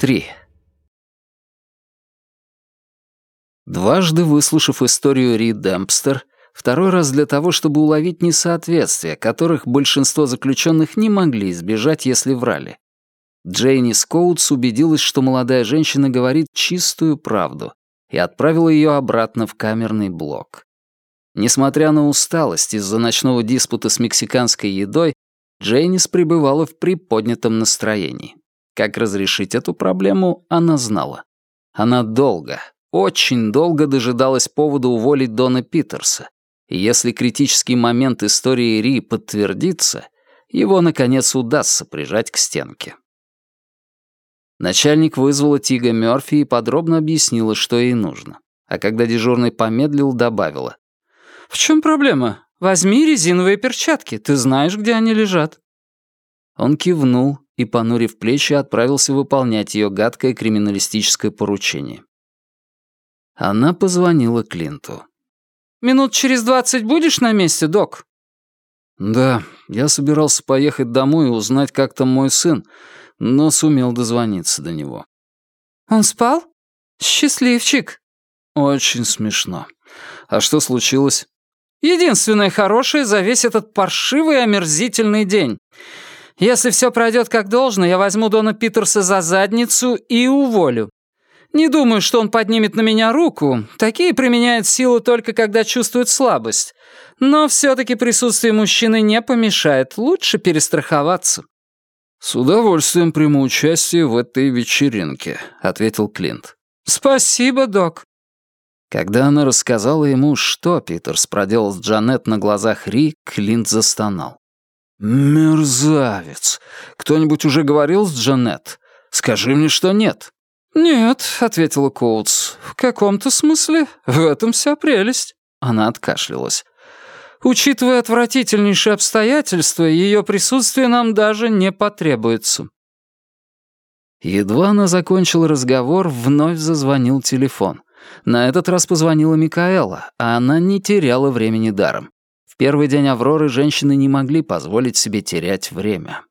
3. Дважды выслушав историю Ри Демпстер, второй раз для того, чтобы уловить несоответствия, которых большинство заключенных не могли избежать, если врали. Джейни Скоутс убедилась, что молодая женщина говорит чистую правду, и отправила ее обратно в камерный блок. Несмотря на усталость из-за ночного диспута с мексиканской едой, Джейнис пребывала в приподнятом настроении. Как разрешить эту проблему, она знала. Она долго, очень долго дожидалась повода уволить Дона Питерса, и если критический момент истории Ри подтвердится, его, наконец, удастся прижать к стенке. Начальник вызвала Тига Мёрфи и подробно объяснила, что ей нужно. А когда дежурный помедлил, добавила. «В чем проблема? Возьми резиновые перчатки, ты знаешь, где они лежат». Он кивнул и, понурив плечи, отправился выполнять ее гадкое криминалистическое поручение. Она позвонила Клинту. «Минут через двадцать будешь на месте, док?» «Да, я собирался поехать домой и узнать, как там мой сын, но сумел дозвониться до него». «Он спал? Счастливчик». «Очень смешно. А что случилось?» «Единственное хорошее за весь этот паршивый омерзительный день. Если все пройдет как должно, я возьму Дона Питерса за задницу и уволю. Не думаю, что он поднимет на меня руку. Такие применяют силу только когда чувствуют слабость. Но все-таки присутствие мужчины не помешает. Лучше перестраховаться». «С удовольствием приму участие в этой вечеринке», — ответил Клинт. «Спасибо, док». Когда она рассказала ему, что Питерс проделал с Джанет на глазах Ри, Клинт застонал. «Мерзавец! Кто-нибудь уже говорил с Джанет? Скажи мне, что нет». «Нет», — ответила Коутс, — «в каком-то смысле в этом вся прелесть». Она откашлялась. «Учитывая отвратительнейшие обстоятельства, ее присутствие нам даже не потребуется». Едва она закончила разговор, вновь зазвонил телефон. На этот раз позвонила Микаэла, а она не теряла времени даром первый день Авроры женщины не могли позволить себе терять время.